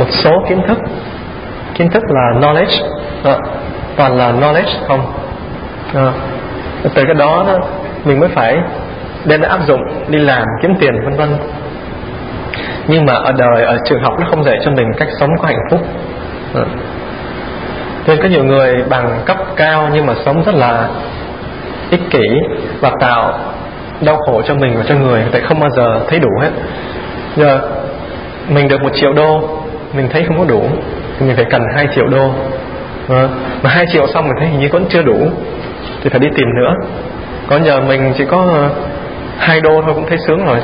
một số kiến thức. Kiến thức là knowledge. À, toàn là knowledge không? À, từ cái đó, đó mình mới phải đem áp dụng đi làm kiếm tiền vân vân. Nhưng mà ở đời ở trường học nó không dạy cho mình cách sống có hạnh phúc. À. nên có nhiều người bằng cấp cao nhưng mà sống rất là ích kỷ và tạo đau khổ cho mình và cho người tại không bao giờ thấy đủ hết. Giờ mình được một triệu đô mình thấy không có đủ. Thì mình phải cần hai triệu đô. À, mà hai triệu xong mình thấy hình như vẫn chưa đủ. Thì phải đi tìm nữa. Có giờ mình chỉ có ờ, hai đô thôi cũng thấy sướng rồi.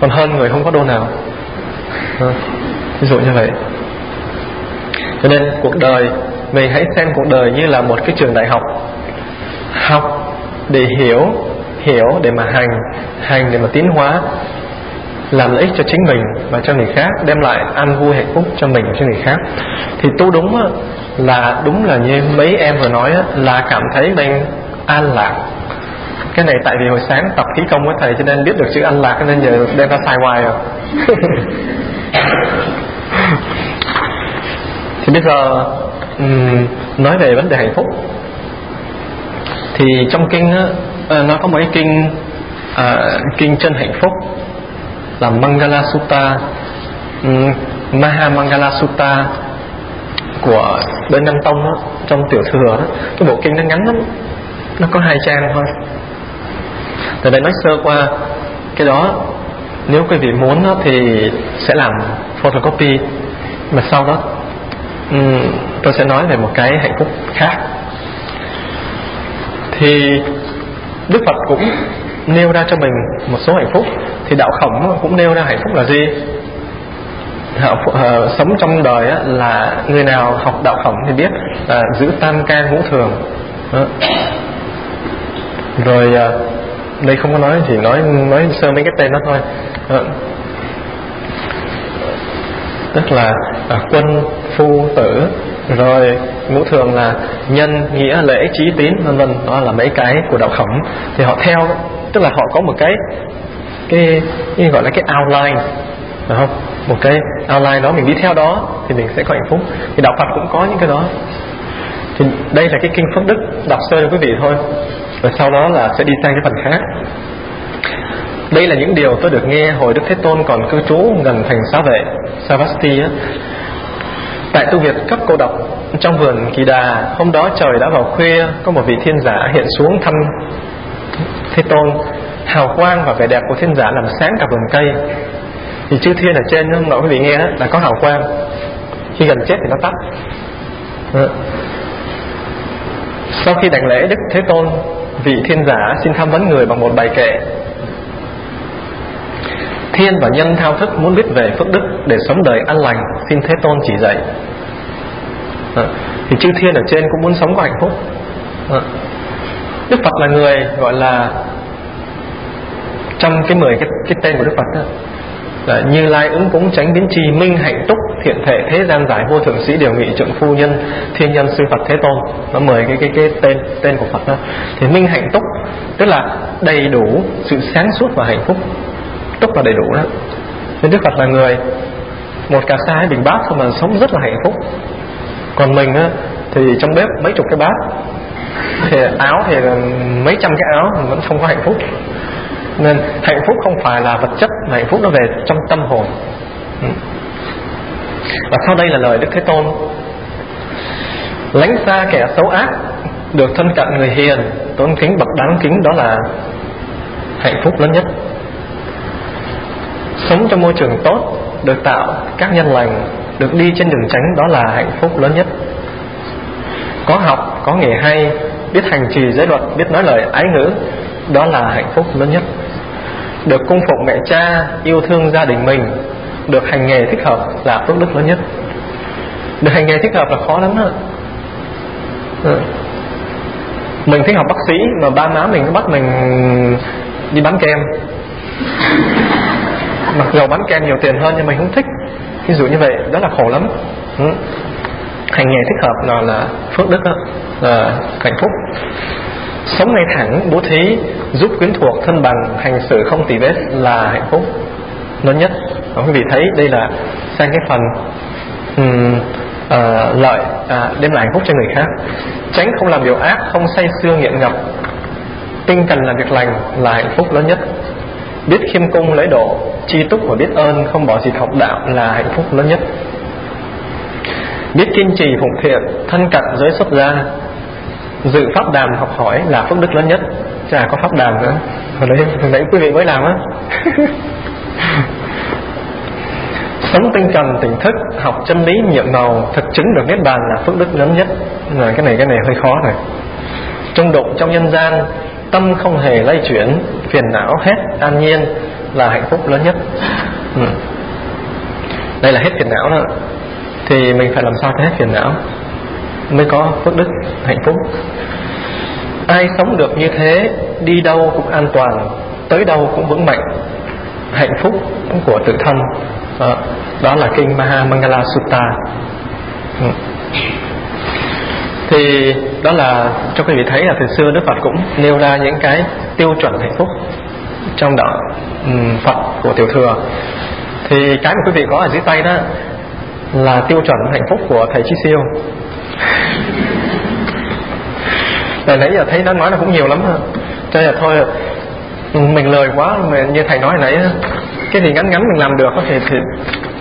Còn hơn người không có đô nào. À, ví dụ như vậy. Cho nên cuộc đời mình hãy xem cuộc đời như là một cái trường đại học. Học để hiểu hiểu để mà hành hành để mà tiến hóa làm lợi ích cho chính mình và cho người khác đem lại an vui hạnh phúc cho mình và cho người khác. Thì tu đúng là đúng là như mấy em vừa nói là cảm thấy mình an lạc. Cái này tại vì hồi sáng tập khí công với thầy cho nên biết được chữ an lạc nên giờ đem ra sai hoài rồi. Thì bây giờ nói về vấn đề hạnh phúc. Thì trong kinh à, nó có một cái kinh uh, kinh chân hạnh phúc là Mangala Sutta um, Maha Mangala Sutta của bên Nam Tông đó, trong tiểu thừa đó, cái bộ kinh nó ngắn lắm nó có hai trang thôi. Từ đây nói sơ qua cái đó nếu quý vị muốn đó, thì sẽ làm photocopy. Mà sau đó um, tôi sẽ nói về một cái hạnh phúc khác. Thì Đức Phật cũng nêu ra cho mình một số hạnh phúc thì đạo khổng cũng nêu ra hạnh phúc là gì? Họ, uh, ờ, sống trong đời á, là người nào học đạo khổng thì biết là giữ tam ca ngũ thường. Đó. rồi uh, đây không có nói chỉ nói nói sơ mấy cái tên đó thôi. Đó. tức là uh, quân phu tử rồi ngũ thường là nhân nghĩa lễ trí tín vân vân. Đó là mấy cái của đạo khổng. Thì họ theo tức là họ có một cái cái, cái gọi là cái outline đúng không? Một cái outline đó mình đi theo đó thì mình sẽ có hạnh phúc. Thì đạo Phật cũng có những cái đó. Thì đây là cái kinh Phước Đức đọc sơ cho quý vị thôi. Và sau đó là sẽ đi sang cái phần khác. Đây là những điều tôi được nghe hồi Đức Thế Tôn còn cư trú gần thành xá vệ Savasti á. Tại tu Việt cấp cô độc trong vườn Kỳ Đà Hôm đó trời đã vào khuya Có một vị thiên giả hiện xuống thăm. Thế Tôn Hào quang và vẻ đẹp của thiên giả làm sáng cả vườn cây. Thì chư thiên ở trên Hôm nọ quý vị nghe đó là có hào quang. Khi gần chết thì nó tắt. Đó. Sau khi đảnh lễ Đức Thế Tôn Vị thiên giả xin tham vấn người bằng một bài kệ. Thiên và nhân thao thức muốn biết về phước đức Để sống đời an lành Xin Thế Tôn chỉ dạy. À, Thì chư thiên ở trên cũng muốn sống có hạnh phúc. Ừ. Đức Phật là người gọi là Trong cái mười cái, cái tên của Đức Phật đó, là Như Lai ứng cúng tránh biến trì Minh hạnh túc thiện thể thế gian giải vô thượng sĩ điều nghị trượng phu nhân thiên nhân sư Phật Thế Tôn. Nó mười cái cái cái tên tên của Phật đó. Thì minh hạnh túc tức là đầy đủ sự sáng suốt và hạnh phúc. Túc là đầy đủ đó. Nên Đức Phật là người một cà sa hay bình bát thôi mà sống rất là hạnh phúc. Còn mình á thì trong bếp mấy chục cái bát thì áo thì mấy trăm cái áo vẫn không có hạnh phúc. Nên hạnh phúc không phải là vật chất mà hạnh phúc nó về trong tâm hồn. Ừ. Và sau đây là lời Đức Thế Tôn. Lánh xa kẻ xấu ác, được thân cận người hiền, tôn kính bậc đáng kính đó là hạnh phúc lớn nhất. Sống trong môi trường tốt, được tạo các nhân lành, được đi trên đường tránh đó là hạnh phúc lớn nhất. Có học, có nghề hay biết hành trì giới luật, biết nói lời ái ngữ, đó là hạnh phúc lớn nhất. Được cung phục mẹ cha, yêu thương gia đình mình, được hành nghề thích hợp là phước đức lớn nhất. Được hành nghề thích hợp là khó lắm đó. Ừ. mình thích học bác sĩ mà ba má mình bắt mình đi bán kem. Mặc dù bán kem nhiều tiền hơn nhưng mình không thích. Ví dụ như vậy, đó là khổ lắm. Ừ hành nghề thích hợp là là phước đức đó, là hạnh phúc. Sống ngay thẳng bố thí giúp quyến thuộc thân bằng hành xử không tỉ vết là hạnh phúc. Lớn nhất. Và quý vị thấy đây là sang cái phần um, uh, lợi uh, đem lại hạnh phúc cho người khác. Tránh không làm điều ác không say sưa nghiện ngập. Tinh cần làm việc lành là hạnh phúc lớn nhất. Biết khiêm cung lễ độ tri túc và biết ơn không bỏ gì học đạo là hạnh phúc lớn nhất biết kiên trì phụng thiện, thân cận giới xuất gia. Dự pháp đàm học hỏi là phước đức lớn nhất. Chả có pháp đàm nữa. Hồi đấy, hồi nãy quý vị mới làm á. Sống tinh cần tỉnh thức, học chân lý, nhiệm màu, thực chứng được niết bàn là phước đức lớn nhất. Rồi cái này cái này hơi khó rồi. Trung đụng trong nhân gian, tâm không hề lay chuyển, phiền não hết an nhiên là hạnh phúc lớn nhất. Ừ. đây là hết phiền não đó thì mình phải làm sao cho hết phiền não. Mới có phước đức hạnh phúc. Ai sống được như thế đi đâu cũng an toàn tới đâu cũng vững mạnh. Hạnh phúc của tự thân. Đó, đó là kinh Maha Mangala Sutta ừ. thì đó là cho quý vị thấy là từ xưa Đức Phật cũng nêu ra những cái tiêu chuẩn hạnh phúc trong đạo ừ, Phật của tiểu thừa. Thì cái mà quý vị có ở dưới tay đó là tiêu chuẩn hạnh phúc của thầy Chi Siêu. Tại nãy giờ thấy nó nói là cũng nhiều lắm cho nên là thôi mình lời quá mà như thầy nói nãy cái gì ngắn ngắn mình làm được thì thì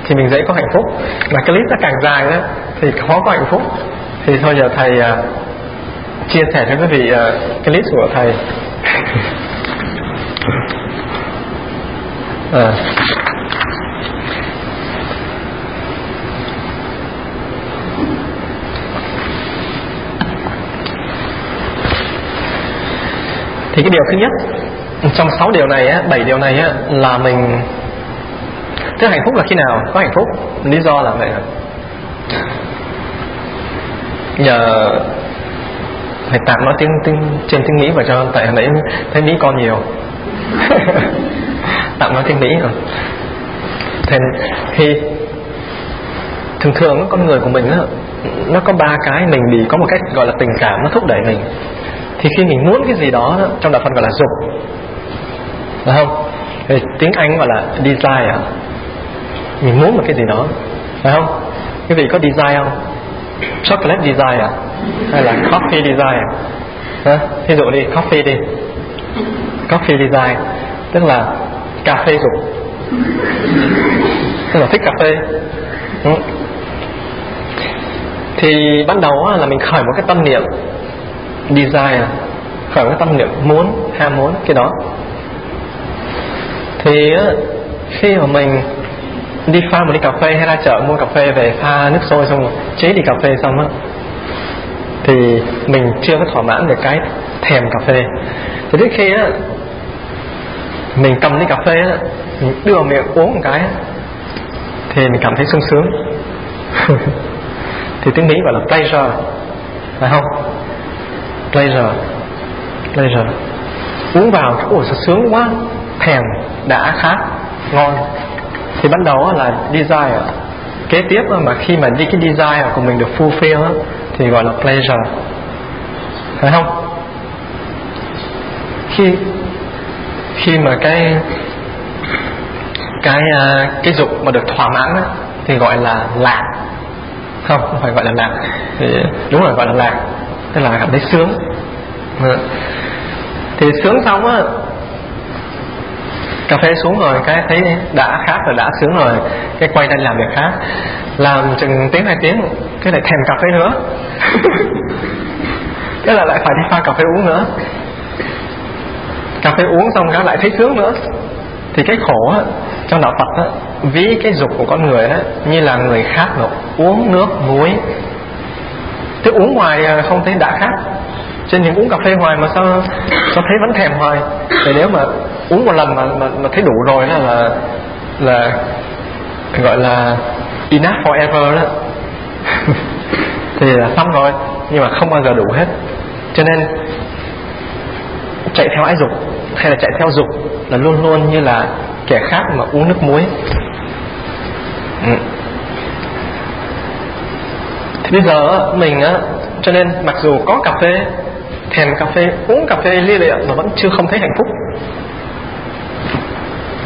thì mình dễ có hạnh phúc. Mà cái nó càng dài đó thì khó có hạnh phúc. Thì thôi giờ thầy uh, chia sẻ cho quý vị uh, cái của thầy. À. thì cái điều thứ nhất trong sáu điều này á bảy điều này á là mình thế hạnh phúc là khi nào? Có hạnh phúc lý do là vậy nhờ phải tạm nói tiếng, tiếng trên tiếng mỹ và cho tại nãy thấy mỹ con nhiều. Tạm nói tiếng mỹ rồi thì, thì thường thường con người của mình á nó có ba cái mình bị có một cách gọi là tình cảm nó thúc đẩy mình thì khi mình muốn cái gì đó, trong đạo Phật gọi là dục. Phải không? Thì tiếng Anh gọi là desire. Mình muốn một cái gì đó. Phải không? Quý vị có desire không? Chocolate desire à? hay là coffee desire? À ví dụ đi, coffee đi. Coffee desire. Tức là cà phê dục. Tức là thích cà phê. Ừ. thì ban đầu là mình khởi một cái tâm niệm desire khởi cái tâm niệm, muốn, ham muốn, cái đó. Thì khi mà mình đi pha một ly cà phê hay ra chợ mua cà phê về pha nước sôi xong rồi chế đi cà phê xong á, thì mình chưa có thỏa mãn được cái thèm cà phê. Thì đến khi á, mình cầm ly cà phê á, mình đưa vào miệng uống một cái thì mình cảm thấy sung sướng. Thì tiếng mỹ gọi là pleasure, phải không? Pleasure pleasure uống vào ôi sao sướng quá, thèm, đã khát, ngon. Thì ban đầu là desire. Kế tiếp mà khi mà đi cái desire của mình được fulfill thì gọi là pleasure. Phải không? Khi khi mà cái cái à, cái dục mà được thỏa mãn thì gọi là lạc. Không không phải gọi là lạc. Thì, đúng rồi, gọi là lạc tức là cảm thấy sướng. Ừ. Thì sướng xong á cà phê xuống rồi cái thấy đã khác rồi đã sướng rồi cái quay ra làm việc khác. Làm chừng tiếng hai tiếng cái lại thèm cà phê nữa. Cái là lại phải đi pha cà phê uống nữa. Cà phê uống xong cái lại thấy sướng nữa. Thì cái khổ á, trong đạo Phật á, ví cái dục của con người á, như là người khác mà uống nước muối thế uống ngoài à, không thấy đã khác trên những uống cà phê hoài mà sao sao thấy vẫn thèm hoài. Thì nếu mà uống một lần mà mà, mà thấy đủ rồi đó là là gọi là enough forever đó. Thì là xong rồi nhưng mà không bao giờ đủ hết. Cho nên chạy theo ái dục hay là chạy theo dục là luôn luôn như là kẻ khác mà uống nước muối. Ừ thì bây giờ mình á cho nên mặc dù có cà phê thèm cà phê uống cà phê lia lịa mà vẫn chưa không thấy hạnh phúc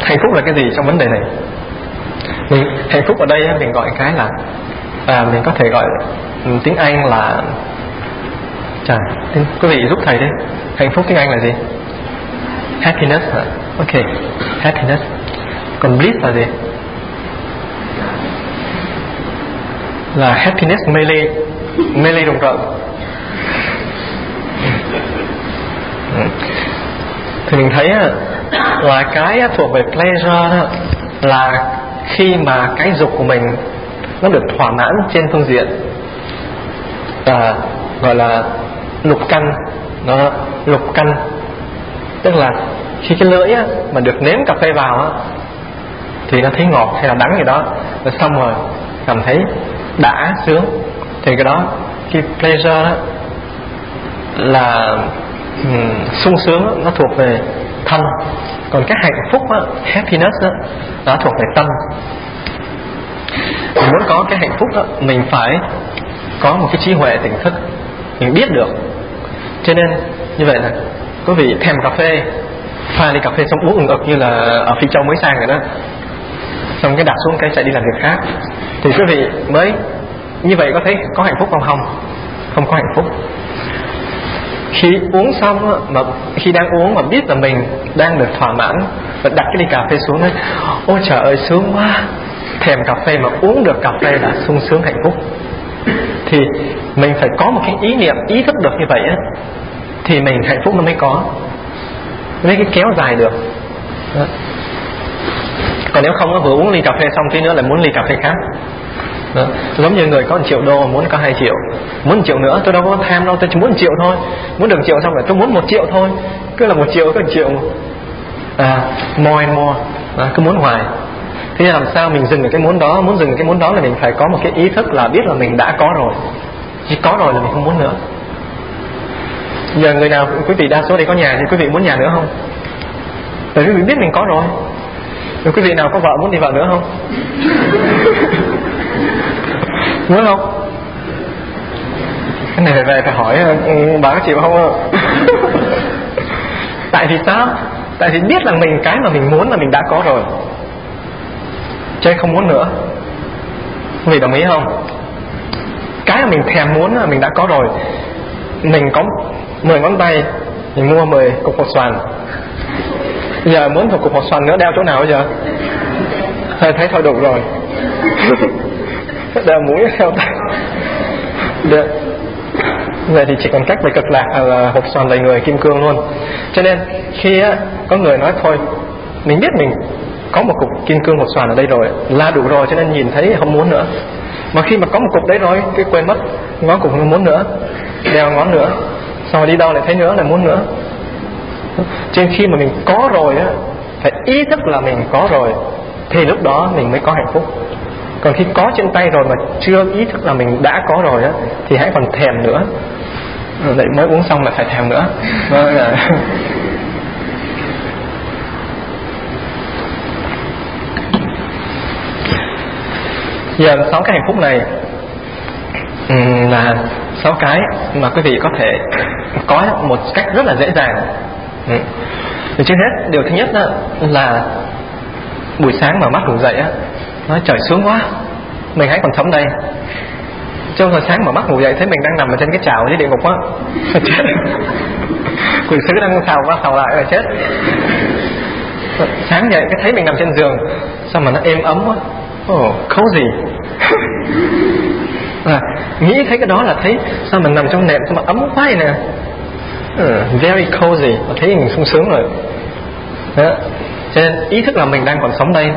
hạnh phúc là cái gì trong vấn đề này mình hạnh phúc ở đây mình gọi cái là à, mình có thể gọi ừ, tiếng Anh là Trời, quý vị giúp thầy đi Hạnh phúc tiếng Anh là gì? Happiness hả? Ok, happiness Còn bliss là gì? Là happiness melee Melee đồng rộng. Thì mình thấy là cái thuộc về pleasure đó là khi mà cái dục của mình nó được thỏa mãn trên phương diện à, gọi là lục căn. Nó lục căn. Tức là khi cái lưỡi á, mà được nếm cà phê vào á, thì nó thấy ngọt hay là đắng gì đó. Rồi xong rồi cảm thấy đã sướng. Thì cái đó cái pleasure đó là um, sung sướng đó, nó thuộc về thân. Còn cái hạnh phúc đó, happiness đó, nó thuộc về tâm. Mình muốn có cái hạnh phúc đó mình phải có một cái trí huệ tỉnh thức. Mình biết được. Cho nên như vậy là quý vị thèm cà phê pha ly cà phê xong uống ực như là ở phi châu mới sang rồi đó xong cái đặt xuống cái chạy đi làm việc khác. Thì quý vị mới, như vậy có thấy có hạnh phúc không? Không. Không có hạnh phúc. Khi uống xong mà khi đang uống mà biết là mình đang được thỏa mãn và đặt cái ly cà phê xuống đấy ôi trời ơi, sướng quá. Thèm cà phê mà uống được cà phê là sung sướng hạnh phúc. Thì mình phải có một cái ý niệm, ý thức được như vậy á, thì mình hạnh phúc nó mới có, mới cái kéo dài được. Đó còn nếu không nó vừa uống ly cà phê xong tí nữa lại muốn ly cà phê khác. Đó. giống như người có một triệu đô muốn có hai triệu. Muốn một triệu nữa tôi đâu có tham đâu tôi chỉ muốn một triệu thôi. Muốn được triệu xong rồi tôi muốn một triệu thôi. Cứ là một triệu cứ 1 triệu. À, more and more. À, cứ muốn hoài. Thế làm sao mình dừng được cái muốn đó? Muốn dừng được cái muốn đó là mình phải có một cái ý thức là biết là mình đã có rồi. Chỉ có rồi là mình không muốn nữa. Giờ người nào quý vị đa số đây có nhà thì quý vị muốn nhà nữa không? Tại vì quý vị biết mình có rồi rồi quý vị nào có vợ muốn đi vợ nữa không? Muốn không? Cái này phải về phải hỏi ừ, bà có chịu không tại vì sao? Tại vì biết rằng mình cái mà mình muốn là mình đã có rồi. Chứ không muốn nữa. Quý vị đồng ý không? Cái mà mình thèm muốn là mình đã có rồi. Mình có 10 ngón tay mình mua 10 cục hột xoàn giờ muốn một cục hột xoàn nữa đeo chỗ nào bây giờ? Hơi thấy thôi đủ rồi. Đeo mũi đeo tay. Được. Vậy thì chỉ còn cách về cực lạc à, là hộp xoàn đầy người kim cương luôn. Cho nên khi á, có người nói thôi mình biết mình có một cục kim cương hột xoàn ở đây rồi là đủ rồi cho nên nhìn thấy không muốn nữa. Mà khi mà có một cục đấy rồi cái quên mất ngón cục không muốn nữa đeo ngón nữa sau đi đâu lại thấy nữa lại muốn nữa trên khi mà mình có rồi á phải ý thức là mình có rồi thì lúc đó mình mới có hạnh phúc. Còn khi có trên tay rồi mà chưa ý thức là mình đã có rồi á thì hãy còn thèm nữa. Lại mới uống xong là phải thèm nữa. Vâng giờ sáu cái hạnh phúc này là sáu cái mà quý vị có thể có một cách rất là dễ dàng thì trước hết điều thứ nhất đó là buổi sáng mà mắt ngủ dậy á nói trời sướng quá mình hãy còn sống đây. Chứ hồi sáng mà mắt ngủ dậy thấy mình đang nằm ở trên cái chảo dưới địa ngục á. Quỷ sứ đang xào qua xào lại là chết. Sáng dậy cái thấy mình nằm trên giường sao mà nó êm ấm quá. Ồ oh, gì. À, nghĩ thấy cái đó là thấy sao mình nằm trong nệm sao mà ấm quá vậy nè. Ừ, very cozy và thấy mình sung sướng rồi. Đó. cho nên ý thức là mình đang còn sống đây.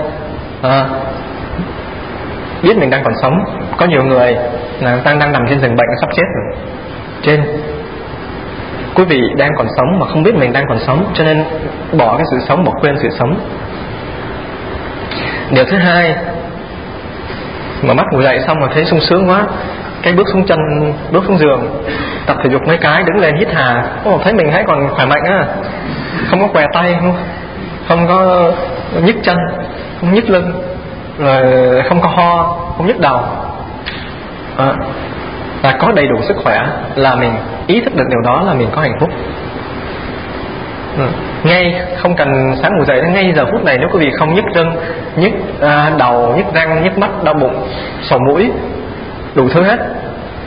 À, biết mình đang còn sống. Có nhiều người là đang đang nằm trên giường bệnh sắp chết rồi. Trên. Quý vị đang còn sống mà không biết mình đang còn sống cho nên bỏ cái sự sống bỏ quên sự sống. Điều thứ hai mà mắt ngủ dậy xong mà thấy sung sướng quá cái bước xuống chân bước xuống giường tập thể dục mấy cái đứng lên hít hà. Ô, thấy mình thấy còn khỏe mạnh á. Không có què tay không không có nhức chân không nhức lưng rồi không có ho không nhức đầu. À, là có đầy đủ sức khỏe là mình ý thức được điều đó là mình có hạnh phúc. Ừ. ngay không cần sáng ngủ dậy ngay giờ phút này nếu quý vị không nhức chân nhức à, đầu nhức răng nhức mắt đau bụng sổ mũi đủ thứ hết.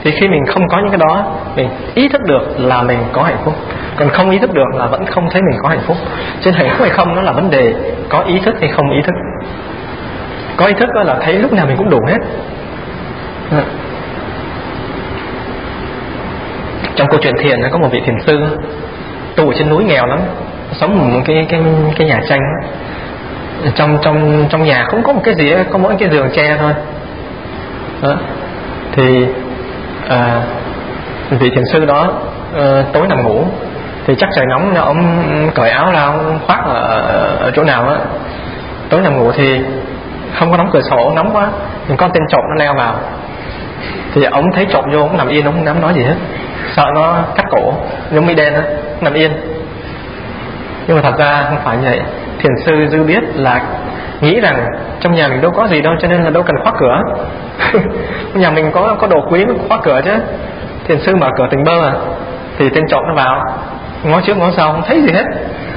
Thì khi mình không có những cái đó, mình ý thức được là mình có hạnh phúc. Còn không ý thức được là vẫn không thấy mình có hạnh phúc. Trên hạnh phúc hay không nó là vấn đề có ý thức hay không ý thức. Có ý thức là thấy lúc nào mình cũng đủ hết. Ừ. Trong câu chuyện thiền có một vị thiền sư tu ở trên núi nghèo lắm, sống một cái cái cái nhà tranh trong trong trong nhà không có một cái gì có mỗi cái giường tre thôi. Đó thì à, vị thiền sư đó à, tối nằm ngủ thì chắc trời nóng nên ông cởi áo ra ông khoác ở, ở chỗ nào á. Tối nằm ngủ thì không có đóng cửa sổ nóng quá thì con tên trộm nó leo vào. Thì ông thấy trộm vô ông nằm yên ông không dám nói gì hết. Sợ nó cắt cổ giống mi đen á nằm yên. Nhưng mà thật ra không phải như vậy. Thiền sư dư biết là nghĩ rằng trong nhà mình đâu có gì đâu, cho nên là đâu cần khóa cửa. Nhà mình có có đồ quý mới khóa cửa chứ. Thiền sư mở cửa tình bơ à thì tên trộm nó vào. Ngó trước ngó sau, không thấy gì hết.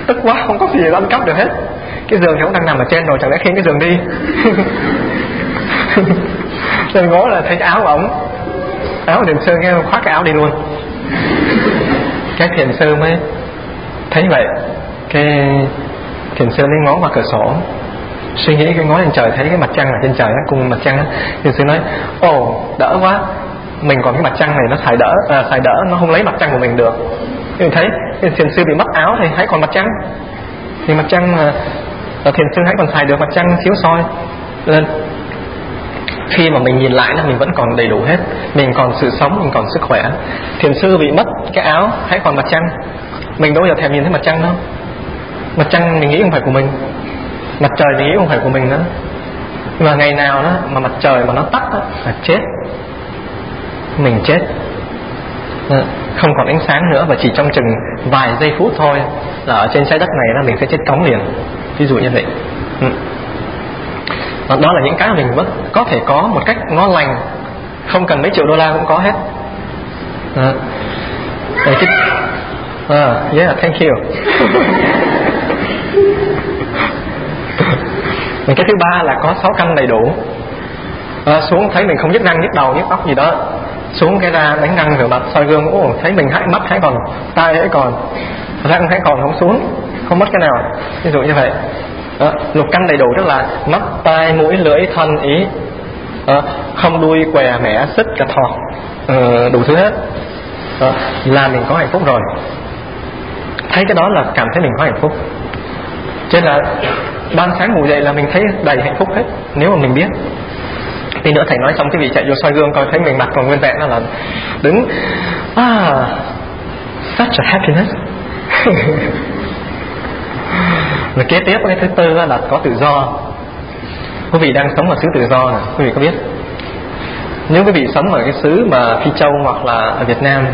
Tức quá, không có gì ăn cắp được hết. Cái giường thì cũng đang nằm ở trên rồi, chẳng lẽ khiến cái giường đi? Nên ngó là thấy cái áo của ổng. Áo thiền sư nghe khoác cái áo đi luôn. Cái thiền sư mới thấy vậy. Cái thiền sư mới ngó vào cửa sổ suy nghĩ cái ngó lên trời thấy cái mặt trăng ở trên trời á cùng mặt trăng á thiền sư nói ồ đỡ quá mình còn cái mặt trăng này nó xài đỡ à, xài đỡ nó không lấy mặt trăng của mình được. Thì thấy thiền sư bị mất áo thì hãy còn mặt trăng. Thì mặt trăng mà thiền sư hãy còn xài được mặt trăng chiếu soi lên. Khi mà mình nhìn lại là mình vẫn còn đầy đủ hết mình còn sự sống mình còn sức khỏe. Thiền sư bị mất cái áo hãy còn mặt trăng. Mình đâu giờ thèm nhìn thấy mặt trăng đâu. Mặt trăng mình nghĩ không phải của mình mặt trời thì nghĩ không phải của mình nữa nhưng mà ngày nào đó mà mặt trời mà nó tắt đó, là chết. Mình chết. Ờ, không còn ánh sáng nữa và chỉ trong chừng vài giây phút thôi là ở trên trái đất này là mình sẽ chết cống liền. Ví dụ như vậy. Ừ. Đó là những cái mà mình vẫn có thể có một cách ngon lành. Không cần mấy triệu đô la cũng có hết. À. Cái à, yeah thank you. cái thứ ba là có sáu căn đầy đủ. À, xuống thấy mình không nhức răng nhức đầu nhức óc gì đó. Xuống cái ra đánh răng rửa mặt soi gương ồ thấy mình hãy mắt hãy còn tai hãy còn. Răng hãy còn không xuống không mất cái nào. Ví dụ như vậy. Đó, lục căn đầy đủ tức là mắt tai mũi lưỡi thân ý. Đó, không đuôi què mẻ xích cả thọ đủ thứ hết. Đó, là mình có hạnh phúc rồi. Thấy cái đó là cảm thấy mình có hạnh phúc cho nên là ban sáng ngủ dậy là mình thấy đầy hạnh phúc hết, nếu mà mình biết. Thì nữa thầy nói xong cái vị chạy vô soi gương, coi thấy mình mặt còn nguyên vẹn là đứng. Ah such a happiness. Rồi kế tiếp, cái thứ tư là có tự do. Quý vị đang sống ở xứ tự do này quý vị có biết? Nếu quý vị sống ở cái xứ mà phi châu hoặc là ở việt nam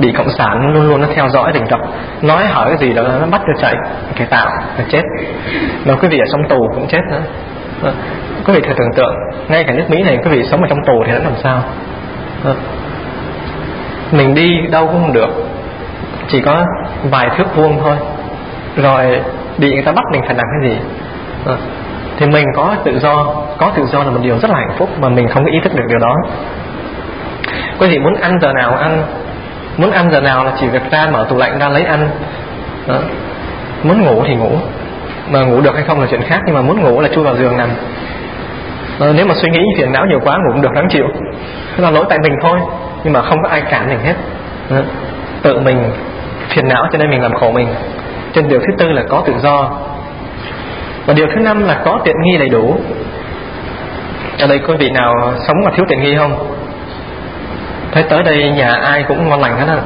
bị cộng sản luôn luôn nó theo dõi rình rập nói hỏi cái gì đó nó bắt cho chạy. Cái tạo là chết. Mà quý vị ở trong tù cũng chết nữa. Ờ, quý vị thử tưởng tượng, ngay cả nước mỹ này, quý vị sống ở trong tù thì nó làm sao? Ờ, mình đi đâu cũng không được. Chỉ có vài thước vuông thôi. Rồi bị người ta bắt mình phải làm cái gì? Ờ, thì mình có tự do, có tự do là một điều rất là hạnh phúc mà mình không có ý thức được điều đó. Quý vị muốn ăn giờ nào ăn muốn ăn giờ nào là chỉ việc ra mở tủ lạnh ra lấy ăn. Đó. muốn ngủ thì ngủ. Mà ngủ được hay không là chuyện khác nhưng mà muốn ngủ là chui vào giường nằm. Đó, nếu mà suy nghĩ phiền não nhiều quá ngủ cũng được đáng chịu. Đó là lỗi tại mình thôi nhưng mà không có ai cản mình hết. Đó. tự mình phiền não cho nên mình làm khổ mình. Trên điều thứ tư là có tự do. Và điều thứ năm là có tiện nghi đầy đủ. Ở đây có vị nào sống mà thiếu tiện nghi không? Thấy tới đây nhà ai cũng ngon lành hết á.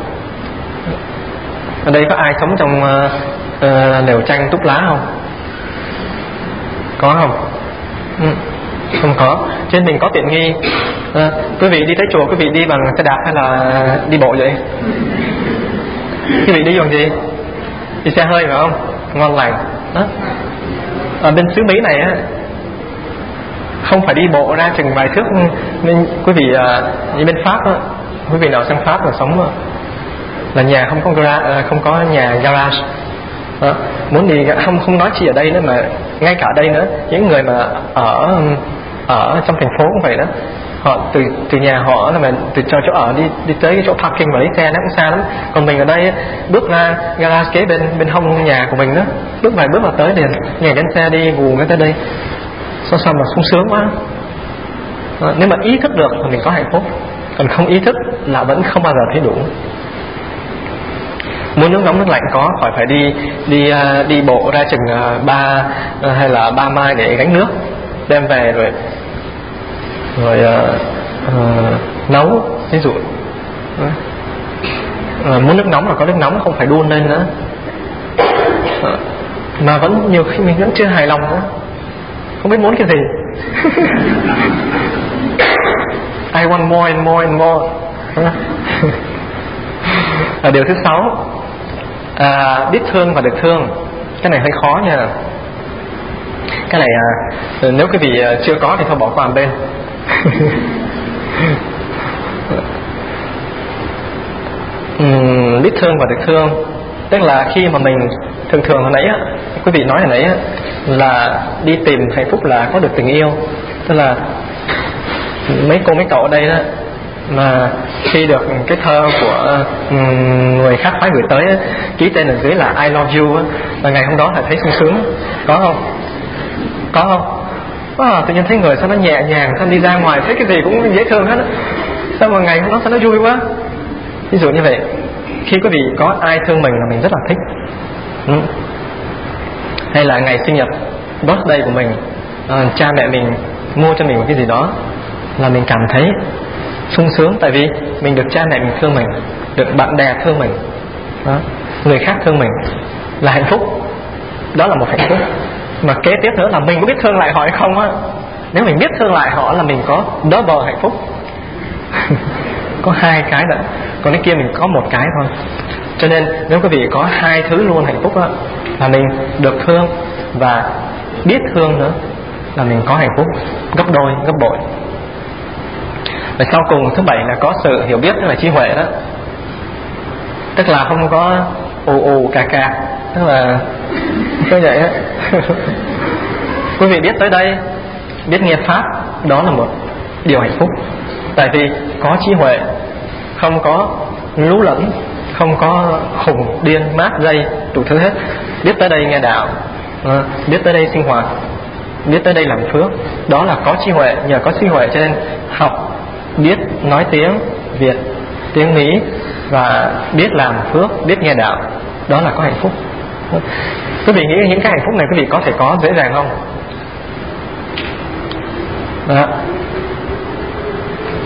Ở đây có ai sống trong uh, lều tranh túc lá không? Có không? Ừ. không có. Trên mình có tiện nghi. À, quý vị đi tới chùa quý vị đi bằng xe đạp hay là đi bộ vậy? Quý vị đi bằng gì? Đi xe hơi phải không? Ngon lành. Đó. Ở bên xứ mỹ này á không phải đi bộ ra chừng vài thước. Ừ, nên quý vị à, như bên pháp đó, quý vị nào sang pháp là sống là nhà không có gara, à, không có nhà garage. Đó. muốn đi không không nói chỉ ở đây nữa mà ngay cả đây nữa những người mà ở ở trong thành phố cũng vậy đó. Họ từ từ nhà họ là mình từ cho chỗ ở đi đi tới cái chỗ parking và lấy xe nó cũng xa lắm. Còn mình ở đây bước ra garage kế bên bên hông nhà của mình đó bước vài bước là tới liền. Nhảy lên xe đi vù cái tới đây sao sao mà sung sướng quá? À, nếu mà ý thức được thì mình có hạnh phúc. Còn không ý thức là vẫn không bao giờ thấy đủ. Muốn nước nóng nước lạnh có khỏi phải đi đi à, đi bộ ra chừng à, ba à, hay là ba mai để gánh nước đem về rồi rồi uh, uh, nấu. Ví dụ uh, muốn nước nóng là có nước nóng không phải đun lên nữa. Uh, mà vẫn nhiều khi mình vẫn chưa hài lòng nữa không biết muốn cái gì. I want more and more and more. À, điều thứ sáu. À, biết thương và được thương. Cái này hơi khó nha. Cái này à, nếu quý vị à, chưa có thì thôi bỏ qua một bên. Uhm, biết thương và được thương. Tức là khi mà mình thường thường hồi nãy á quý vị nói hồi nãy á là đi tìm hạnh phúc là có được tình yêu. Tức là mấy cô mấy cậu ở đây đó mà khi được cái thơ của ừ, người khác phái gửi tới ký tên ở dưới là I love you á là ngày hôm đó là thấy sung sướng. Có không? Có không? À, tự nhiên thấy người sao nó nhẹ nhàng sao đi ra ngoài thấy cái gì cũng dễ thương hết á. Sao mà ngày hôm đó sao nó vui quá? Ví dụ như vậy khi quý vị có ai thương mình là mình rất là thích. Ừ. hay là ngày sinh nhật birthday của mình à, cha mẹ mình mua cho mình một cái gì đó là mình cảm thấy sung sướng tại vì mình được cha mẹ mình thương mình được bạn bè thương mình đó. người khác thương mình là hạnh phúc. Đó là một hạnh phúc. Mà kế tiếp nữa là mình có biết thương lại họ hay không á? Nếu mình biết thương lại họ là mình có đỡ bờ hạnh phúc. Có hai cái nữa còn cái kia mình có một cái thôi cho nên nếu quý vị có hai thứ luôn hạnh phúc đó là mình được thương và biết thương nữa, là mình có hạnh phúc gấp đôi, gấp bội. Và sau cùng thứ bảy là có sự hiểu biết, tức là trí huệ đó. Tức là không có ù ù cà cà, tức là như vậy á. Quý vị biết tới đây, biết nghe pháp, đó là một điều hạnh phúc. Tại vì có trí huệ, không có lú lẫn không có khùng điên mát dây đủ thứ hết. Biết tới đây nghe đạo à, biết tới đây sinh hoạt biết tới đây làm phước. Đó là có trí huệ nhờ có trí huệ cho nên học biết nói tiếng việt tiếng mỹ và biết làm phước biết nghe đạo. Đó là có hạnh phúc. Quý vị nghĩ những cái hạnh phúc này quý vị có thể có dễ dàng không? Đó.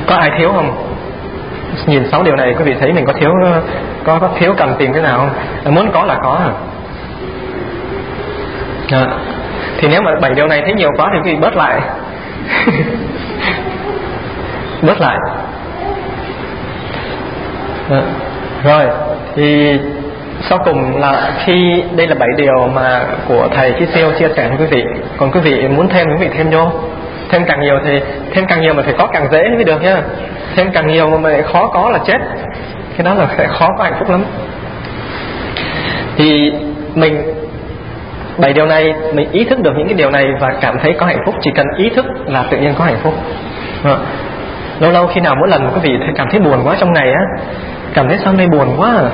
có ai thiếu không? Nhìn sáu điều này, quý vị thấy mình có thiếu ờ, có có thiếu cần tìm cái nào không? À, muốn có là có. À à. thì nếu mà bảy điều này thấy nhiều quá thì quý vị bớt lại. Bớt lại. À. rồi, thì sau cùng là khi đây là bảy điều mà của thầy Chi Siêu chia sẻ với quý vị, còn quý vị muốn thêm quý vị thêm vô thêm càng nhiều thì thêm càng nhiều mà phải có càng dễ mới được nhá. Thêm càng nhiều mà lại khó có là chết. Cái đó là sẽ khó có hạnh phúc lắm. Thì mình bảy điều này, mình ý thức được những cái điều này và cảm thấy có hạnh phúc. Chỉ cần ý thức là tự nhiên có hạnh phúc. Ờ. Lâu lâu khi nào mỗi lần quý vị cảm thấy buồn quá trong ngày á, cảm thấy sao nay buồn quá à?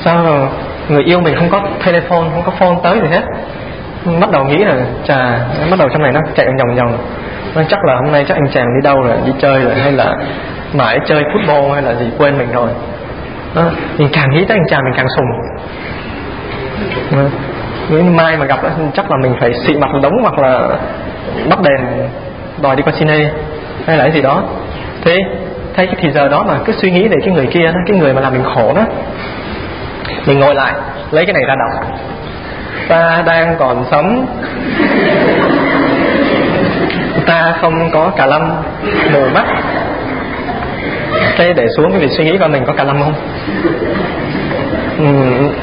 Sao người yêu mình không có telephone, không có phone tới gì hết? Bắt đầu nghĩ là trà bắt đầu trong này nó chạy vòng vòng. Nó chắc là hôm nay chắc anh chàng đi đâu rồi, đi chơi rồi, hay là mãi chơi football hay là gì, quên mình rồi. Đó. mình càng nghĩ tới anh chàng mình càng sùng. Nếu mai mà gặp chắc là mình phải xị mặt đống hoặc là bắt đèn đòi đi qua cine hay là cái gì đó. Thế, thấy cái thì giờ đó mà cứ suy nghĩ về cái người kia đó, cái người mà làm mình khổ đó. Mình ngồi lại, lấy cái này ra đọc ta đang còn sống. Ta không có cà lâm. Mù mắt cái để xuống cái việc suy nghĩ coi mình có cà lâm không?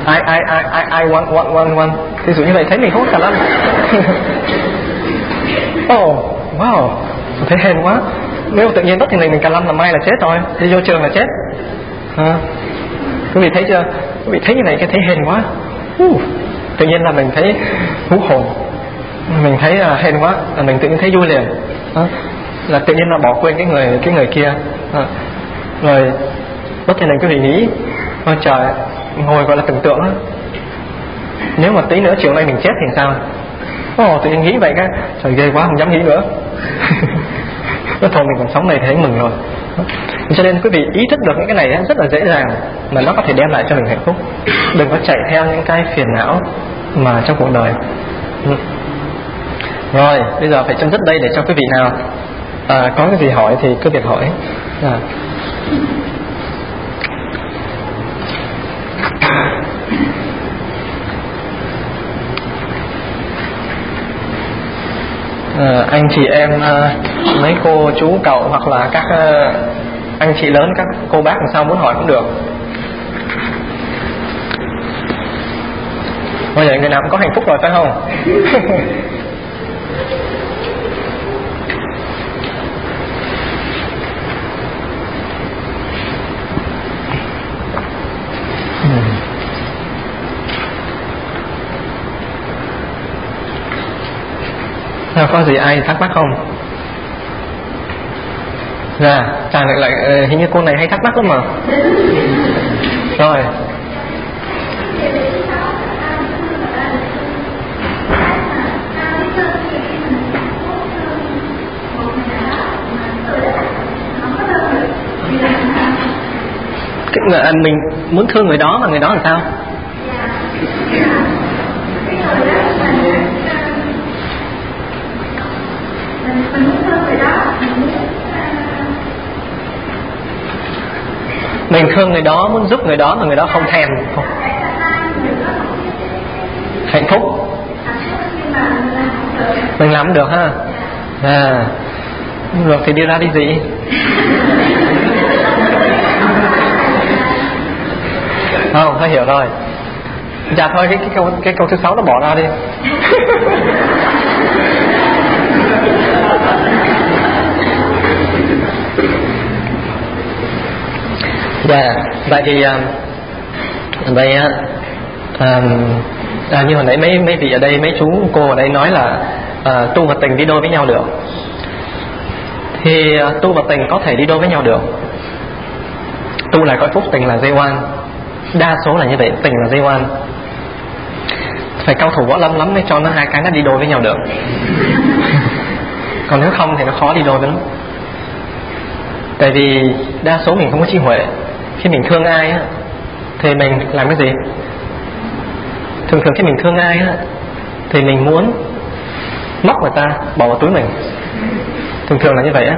Ai ai ai ai ai one one one one ví dụ như vậy thấy mình không có cà lâm. Oh wow thấy hên quá. Nếu tự nhiên bất thì mình mình cà lâm là mai là chết rồi. Đi vô trường là chết. À, quý vị thấy chưa? Quý vị thấy như này cái thấy hên quá. Uh, tự nhiên là mình thấy hú hồn. Mình thấy là hên quá, là mình tự nhiên thấy vui liền. Đó. là tự nhiên là bỏ quên cái người cái người kia. Rồi, bất thể này quý vị nghĩ, ôi trời, ngồi gọi là tưởng tượng nếu mà tí nữa chiều nay mình chết thì sao? Ồ, tự nhiên nghĩ vậy cái, trời ghê quá, không dám nghĩ nữa. Nó thôi mình còn sống này thì thấy mừng rồi cho nên quý vị ý thức được những cái này rất là dễ dàng mà nó có thể đem lại cho mình hạnh phúc. Đừng có chạy theo những cái phiền não mà trong cuộc đời. Ừ. Rồi bây giờ phải chấm dứt đây để cho quý vị nào à, có cái gì hỏi thì cứ việc hỏi. À. à, anh chị em ờ, mấy cô chú, cậu hoặc là các ờ, anh chị lớn, các cô bác làm sao muốn hỏi cũng được. Bây giờ người nào cũng có hạnh phúc rồi, phải không? sao có gì ai thắc mắc không? Dạ, chàng lại lại ờ, hình như cô này hay thắc mắc lắm mà. Rồi. cái người, mình muốn thương người đó mà người đó làm sao mình thương người đó muốn giúp người đó mà người đó không thèm. Không. hạnh phúc. Mình làm được ha. À. Được thì đi ra đi gì? Không phải hiểu rồi. Dạ thôi cái, cái câu cái câu thứ sáu nó bỏ ra đi. Dạ vậy thì um, đây uh, um, à, như hồi nãy mấy mấy vị ở đây mấy chú cô ở đây nói là uh, tu và tình đi đôi với nhau được. Thì uh, tu và tình có thể đi đôi với nhau được. Tu là cõi phúc tình là dây oan. Đa số là như vậy tình là dây oan. Phải cao thủ võ lâm lắm mới cho nó hai cái nó đi đôi với nhau được. Còn nếu không thì nó khó đi đôi với tại vì đa số mình không có trí huệ khi mình thương ai á, thì mình làm cái gì? Thường thường khi mình thương ai á, thì mình muốn móc người ta bỏ vào túi mình. Thường thường là như vậy á.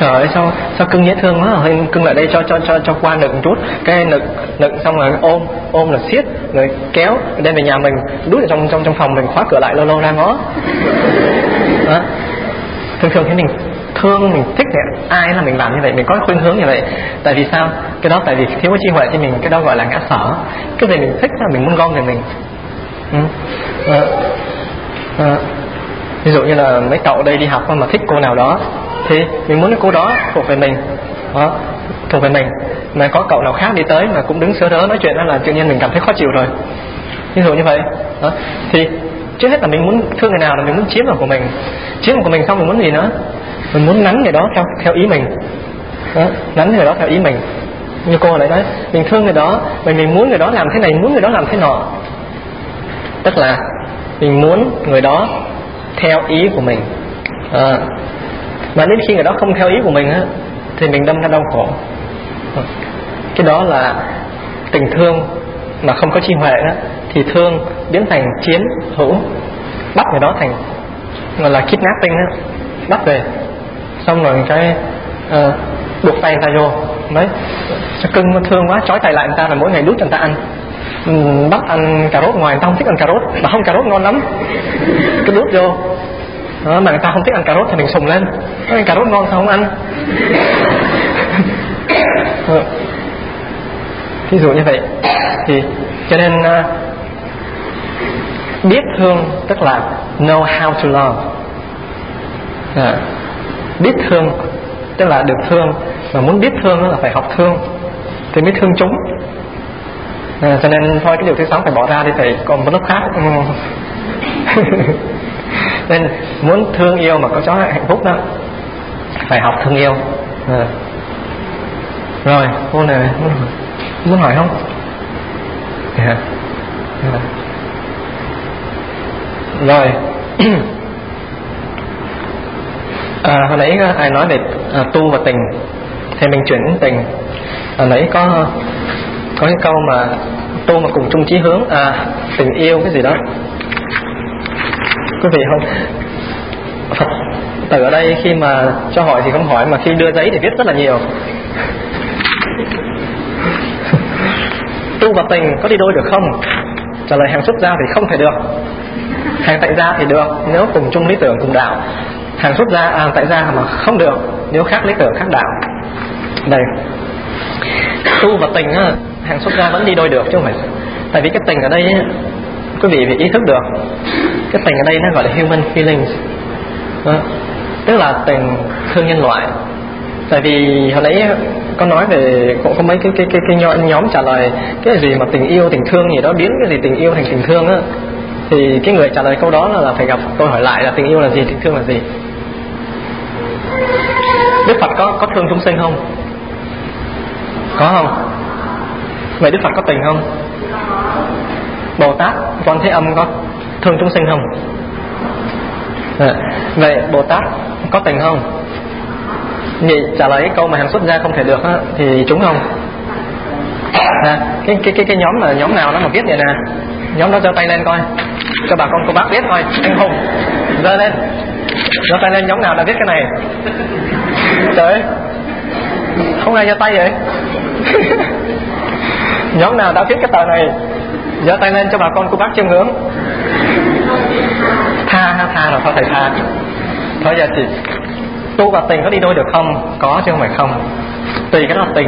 Trời ơi, sao sao cưng dễ thương quá, hình cưng lại đây cho cho cho cho qua được một chút. Cái nực nực xong rồi ôm ôm là siết rồi kéo, đem về nhà mình, đút ở trong trong trong phòng mình, khóa cửa lại lâu lâu ra ngó. Đó. thường thường thế mình thương mình thích thì ai là mình làm như vậy mình có khuynh hướng như vậy. Tại vì sao? Cái đó tại vì thiếu cái trí huệ thì mình cái đó gọi là ngã sở. Cái gì mình thích là mình muốn gom về mình. Ừ. à, à, ví dụ như là mấy cậu đây đi học mà thích cô nào đó thì mình muốn cái cô đó thuộc về mình. Đó, thuộc về mình. Mà có cậu nào khác đi tới mà cũng đứng sớ đó nói chuyện đó là tự nhiên mình cảm thấy khó chịu rồi. Ví dụ như vậy. Đó. thì trước hết là mình muốn thương người nào là mình muốn chiếm vào của mình. Chiếm vào của mình xong mình muốn gì nữa? Mình muốn nắn người đó theo theo ý mình. Đó, nắn người đó theo ý mình. Như cô lại nói mình thương người đó mình mình muốn người đó làm thế này muốn người đó làm thế nọ. Tức là mình muốn người đó theo ý của mình. À, mà đến khi người đó không theo ý của mình á thì mình đâm ra đau khổ. Cái đó là tình thương mà không có chi huệ đó thì thương biến thành chiến hữu bắt người đó thành gọi là kidnapping á bắt về xong rồi cái uh, buộc tay người ta vô. Đấy. Cưng thương quá trói tay lại người ta là mỗi ngày đút cho người ta ăn. Ừ, bắt ăn cà rốt ngoài người ta không thích ăn cà rốt. Mà không cà rốt ngon lắm. Cứ đút vô. Đó, mà người ta không thích ăn cà rốt thì mình sùng lên. Ăn cà rốt ngon sao không ăn? Ờ. Ví dụ như vậy. Thì cho nên uh, biết thương tức là know how to love. À, biết thương tức là được thương mà muốn biết thương là phải học thương thì mới thương chúng à, cho nên thôi cái điều thứ sáu phải bỏ ra đi thầy còn một lớp khác ừ. nên muốn thương yêu mà có cho hạnh phúc đó phải học thương yêu à. rồi cô này muốn, muốn hỏi không yeah. Yeah. rồi à, hồi nãy à, ai nói về à, tu và tình thì mình chuyển tình. Hồi nãy có có cái câu mà tu mà cùng chung chí hướng à tình yêu cái gì đó. Quý vị không? Phật tử ở đây khi mà cho hỏi thì không hỏi mà khi đưa giấy thì viết rất là nhiều. Tu và tình có đi đôi được không? Trả lời hàng xuất gia thì không thể được. Hàng tại gia thì được nếu cùng chung lý tưởng cùng đạo hàng xuất gia à, tại gia mà không được nếu khác lý tưởng khác đạo. Đây. Tu và tình á, hàng xuất gia vẫn đi đôi được chứ không phải. Tại vì cái tình ở đây quý vị phải ý thức được. Cái tình ở đây nó gọi là human feelings. Đó. tức là tình thương nhân loại. Tại vì hồi nãy có nói về cũng có mấy cái cái cái, cái nhóm, nhóm trả lời cái gì mà tình yêu tình thương gì đó biến cái gì tình yêu thành tình thương á thì cái người trả lời câu đó là, là phải gặp tôi hỏi lại là tình yêu là gì tình thương là gì. Đức Phật có có thương chúng sinh không? Có không? Vậy Đức Phật có tình không? Bồ Tát Quan Thế Âm có thương chúng sinh không? À, vậy Bồ Tát có tình không? Vậy trả lời cái câu mà hàng xuất gia không thể được á, thì chúng không? À, cái cái cái cái nhóm là nhóm nào nó mà biết vậy nè? Nhóm đó giơ tay lên coi. Cho bà con cô bác biết coi anh hùng. Giơ lên. Giơ tay lên nhóm nào đã biết cái này? Trời không ai giơ tay vậy. Nhóm nào đã viết cái tờ này? Giơ tay lên cho bà con cô bác chiêm ngưỡng. Tha ha tha rồi thôi thầy tha. Thôi giờ chị tu và tình có đi đôi được không? Có chứ không phải không. Tùy cái đó là tình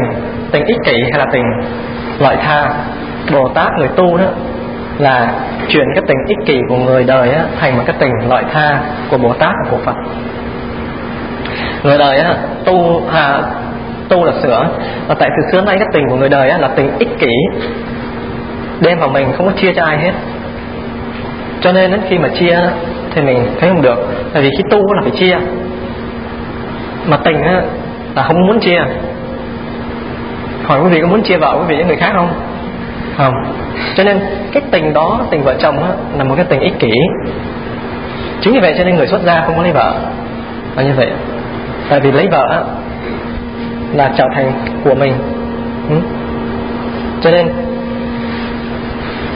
tình ích kỷ hay là tình loại tha? Bồ tát người tu đó là chuyển cái tình ích kỷ của người đời á, thành một cái tình loại tha của bồ tát và của phật. Người đời á, tu à, tu là sửa. Và tại từ xưa nay cái tình của người đời á, là tình ích kỷ. Đem vào mình không có chia cho ai hết. Cho nên đến khi mà chia thì mình thấy không được. Tại vì khi tu là phải chia. Mà tình á, là không muốn chia hỏi quý vị có muốn chia vợ quý vị với người khác không? Không. Cho nên cái tình đó tình vợ chồng đó, là một cái tình ích kỷ. Chính vì vậy cho nên người xuất gia không có lấy vợ. Là như vậy tại vì lấy vợ đó, là trở thành của mình. Ừ. cho nên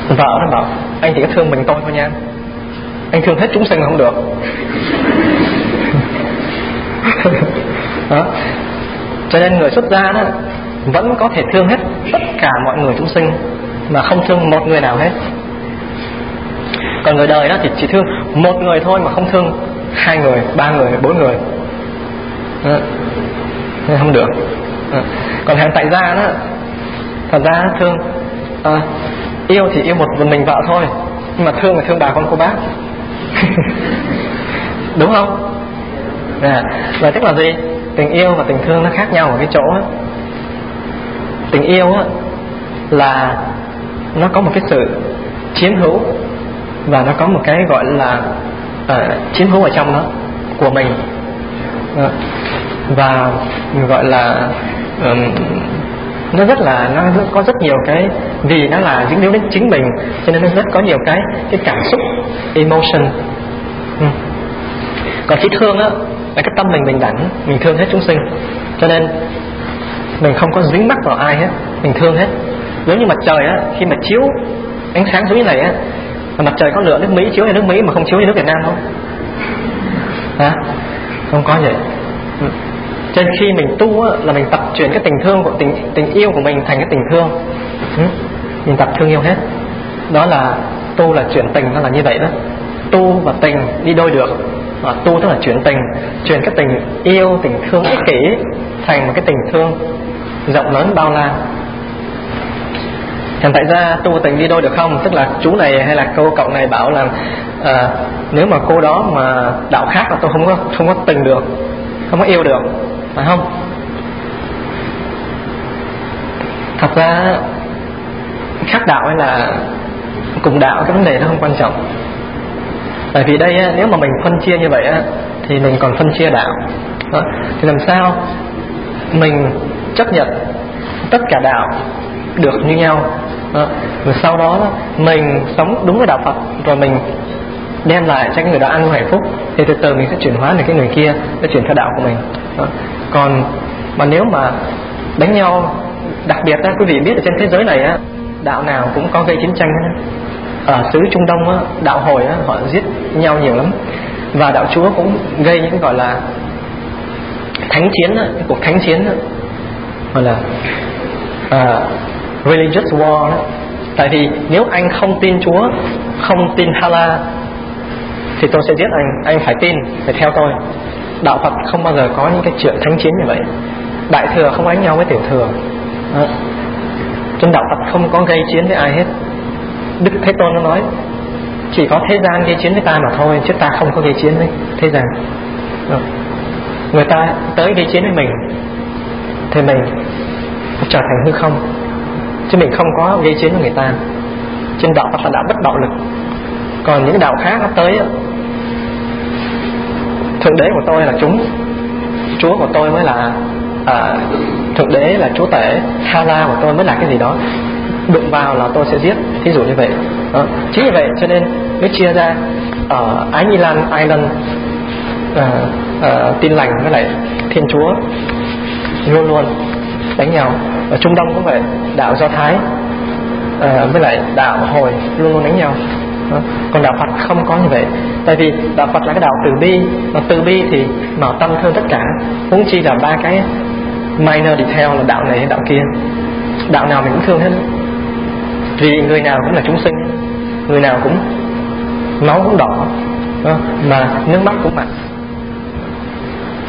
vợ nó bảo anh chỉ có thương mình tôi thôi nha. Anh thương hết chúng sinh không được. Đó. Cho nên người xuất gia đó vẫn có thể thương hết tất cả mọi người chúng sinh mà không thương một người nào hết. Còn người đời đó thì chỉ thương một người thôi mà không thương hai người ba người bốn người. Đó. nên không được. Đó. còn hàng tại gia đó thật ra thương à, yêu thì yêu một mình vợ thôi nhưng mà thương là thương bà con cô bác. Đúng không? À, và tức là gì? Tình yêu và tình thương nó khác nhau ở cái chỗ ấy tình yêu á, là nó có một cái sự chiến hữu và nó có một cái gọi là uh, chiến hữu ở trong đó của mình. Uh, và gọi là um, nó rất là nó có rất nhiều cái vì nó là dính líu đến chính mình cho nên nó rất có nhiều cái cái cảm xúc emotion. Ừ. còn khi thương á là cái tâm mình bình đẳng mình thương hết chúng sinh. Cho nên mình không có dính mắc vào ai hết mình thương hết. Nếu như mặt trời á khi mà chiếu ánh sáng xuống như này á mà mặt trời có lửa nước mỹ chiếu như nước mỹ mà không chiếu như nước việt nam không? Hả? Không có vậy. Trên cho nên khi mình tu á, là mình tập chuyển cái tình thương của tình tình yêu của mình thành cái tình thương. Ừ. mình tập thương yêu hết. Đó là tu là chuyển tình nó là như vậy đó. Tu và tình đi đôi được. Và tu tức là chuyển tình. Chuyển cái tình yêu tình thương ích kỷ thành một cái tình thương rộng lớn bao la. Thành tại ra tu tình đi đôi được không? Tức là chú này hay là cô cậu này bảo là à, Nếu mà cô đó mà đạo khác là tôi không có không có tình được Không có yêu được Phải không? Thật ra Khác đạo hay là Cùng đạo cái vấn đề nó không quan trọng. Tại vì đây nếu mà mình phân chia như vậy Thì mình còn phân chia đạo. Đó. thì làm sao? Mình chấp nhận tất cả đạo được như nhau ờ, đó. rồi sau đó mình sống đúng với đạo Phật rồi mình đem lại cho cái người đó ăn hạnh phúc thì từ từ mình sẽ chuyển hóa được cái người kia sẽ chuyển theo đạo của mình đó. còn mà nếu mà đánh nhau đặc biệt á, quý vị biết ở trên thế giới này á đạo nào cũng có gây chiến tranh á. ở xứ Trung Đông á, đạo hồi á, họ giết nhau nhiều lắm và đạo Chúa cũng gây những gọi là thánh chiến á, cuộc thánh chiến á, gọi là uh, religious war tại vì nếu anh không tin Chúa không tin Hala, thì tôi sẽ giết anh. Anh phải tin phải theo tôi. Đạo Phật không bao giờ có những cái chuyện thánh chiến như vậy. Đại thừa không đánh nhau với tiểu thừa. Đó. trên đạo Phật không có gây chiến với ai hết. Đức Thế Tôn nó nói chỉ có thế gian gây chiến với ta mà thôi chứ ta không có gây chiến với thế gian. Người ta tới gây chiến với mình thì mình trở thành hư không? Chứ mình không có gây chiến với người ta. Trên đạo Phật là đạo bất đạo lực. Còn những đạo khác nó tới thượng đế của tôi là chúng. Chúa của tôi mới là à, thượng đế là chúa tể. Tha la của tôi mới là cái gì đó. Đụng vào là tôi sẽ giết. Thí dụ như vậy. Đó. chính như vậy cho nên mới chia ra ở ái nhi lan island à, ờ, à, ờ, tin lành với lại thiên chúa luôn luôn đánh nhau. Ở trung đông cũng vậy đạo do thái à, với lại đạo hồi luôn luôn đánh nhau. Còn đạo Phật không có như vậy. Tại vì đạo Phật là cái đạo từ bi mà từ bi thì mở tâm thương tất cả. Huống chi là ba cái minor detail là đạo này hay đạo kia. Đạo nào mình cũng thương hết. Vì người nào cũng là chúng sinh người nào cũng máu cũng đỏ mà nước mắt cũng mặn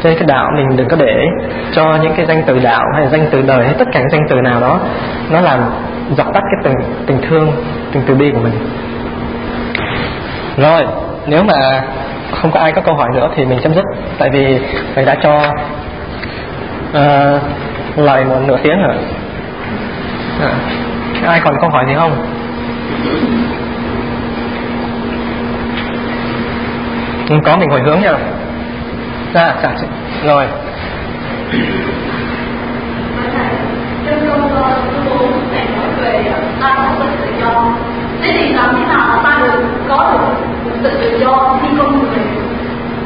cho nên cái đạo mình đừng có để cho những cái danh từ đạo hay là danh từ đời hay tất cả những danh từ nào đó nó làm dập tắt cái tình tình thương tình từ bi của mình. Rồi nếu mà không có ai có câu hỏi nữa thì mình chấm dứt. Tại vì mình đã cho uh, lời một nửa tiếng rồi. À, ai còn câu hỏi gì không? Không có mình hồi hướng nha dạ dạ rồi. Trong câu số 4 thầy nói về ta không có tự do thế thì làm thế nào ta được có được sự tự do khi con người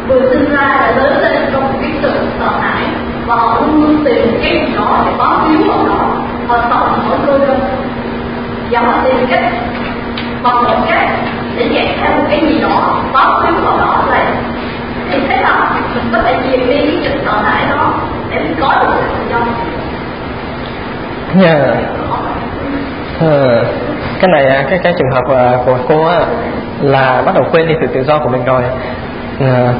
vừa sinh ra đã lớn lên trong một cái sự sợ hãi và họ luôn luôn tìm cái gì đó để bám víu vào đó họ sợ mỗi cơ đơn và họ tìm cách bằng một cách để dạy theo một cái gì đó, bám víu vào đó thì thế là mình có thể diệt đi cái sự sợ hãi đó để mình có được sự tự do. Yeah. cái này à, cái cái trường hợp à, của cô á là bắt đầu quên đi sự tự do của mình rồi. À,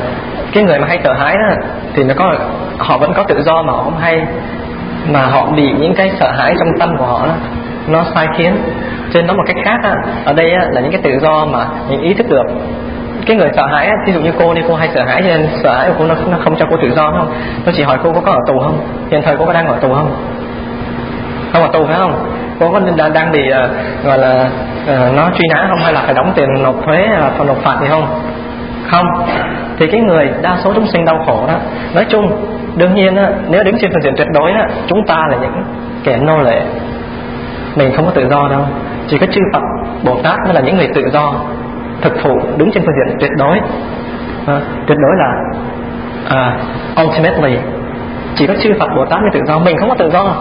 cái người mà hay sợ hãi đó thì nó có họ vẫn có tự do mà họ không hay mà họ bị những cái sợ hãi trong tâm của họ đó, nó sai khiến. Trên đó một cách khác á, ở đây á, là những cái tự do mà mình ý thức được cái người sợ hãi ví dụ như cô đi cô hay sợ hãi cho nên sợ hãi của cô nó, nó không cho cô tự do không? Nó chỉ hỏi cô có, có ở tù không? Hiện thời cô có đang ở tù không? Không ở tù phải không? Cô có đang, đang bị uh, gọi là uh, nó truy nã không? Hay là phải đóng tiền nộp thuế là phải nộp phạt gì không? Không. Thì cái người đa số chúng sinh đau khổ đó nói chung đương nhiên á, nếu đứng trên phương diện tuyệt đối á, chúng ta là những kẻ nô lệ. Mình không có tự do đâu. Chỉ có chư Phật Bồ Tát mới là những người tự do thực thụ đứng trên phương diện tuyệt đối. À, tuyệt đối là à, ultimately chỉ có chư Phật Bồ Tát mới tự do. Mình không có tự do.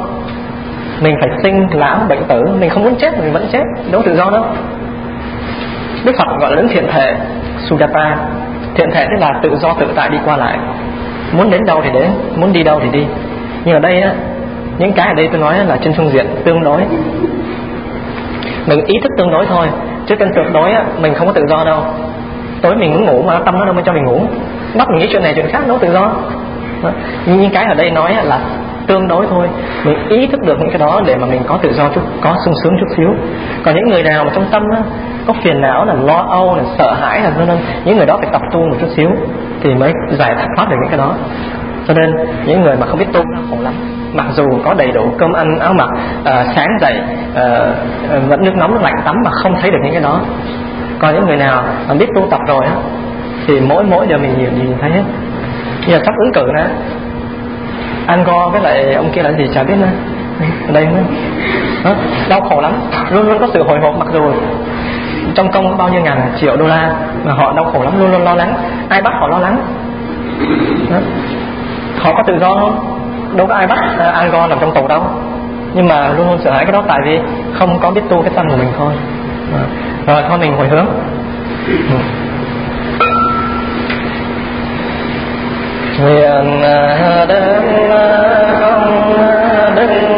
Mình phải sinh lão bệnh tử. Mình không muốn chết mình vẫn chết. Đâu tự do đâu. Đức phật gọi là đứng thiện thể Sudata thiện thể tức là tự do tự tại đi qua lại. Muốn đến đâu thì đến muốn đi đâu thì đi. Nhưng ở đây á những cái ở đây tôi nói là trên phương diện tương đối. Mình ý thức tương đối thôi chứ trên tuyệt đối á mình không có tự do đâu. Tối mình muốn ngủ mà tâm nó đâu mới cho mình ngủ. Bắt mình nghĩ chuyện này chuyện khác nó tự do. Nhưng những cái ở đây nói là tương đối thôi. Mình ý thức được những cái đó để mà mình có tự do chút có sung sướng chút xíu. Còn những người nào mà trong tâm á, có phiền não là lo âu là sợ hãi là vân vân những người đó phải tập tu một chút xíu thì mới giải thoát được những cái đó cho nên những người mà không biết tu khổ lắm. Mặc dù có đầy đủ cơm ăn áo mặc à, sáng dậy à, vẫn nước nóng nước lạnh tắm mà không thấy được những cái đó. Còn những người nào mà biết tu tập rồi á thì mỗi mỗi giờ mình nhìn nhìn thấy hết. Giờ sắp ứng cử nữa, ăn go với lại ông kia là gì chả biết nữa. Đây nữa đau khổ lắm. Luôn luôn có sự hồi hộp mặc dù trong công bao nhiêu ngàn triệu đô la mà họ đau khổ lắm luôn luôn lo lắng. Ai bắt họ lo lắng? Đó họ có tự do không đâu có ai bắt à, ai go nằm trong tù đâu. Nhưng mà luôn luôn sợ hãi cái đó tại vì không có biết tu cái tâm của mình thôi. Rồi thôi mình hồi hướng. Ừ. Nguyện à, đến à, không à, đứng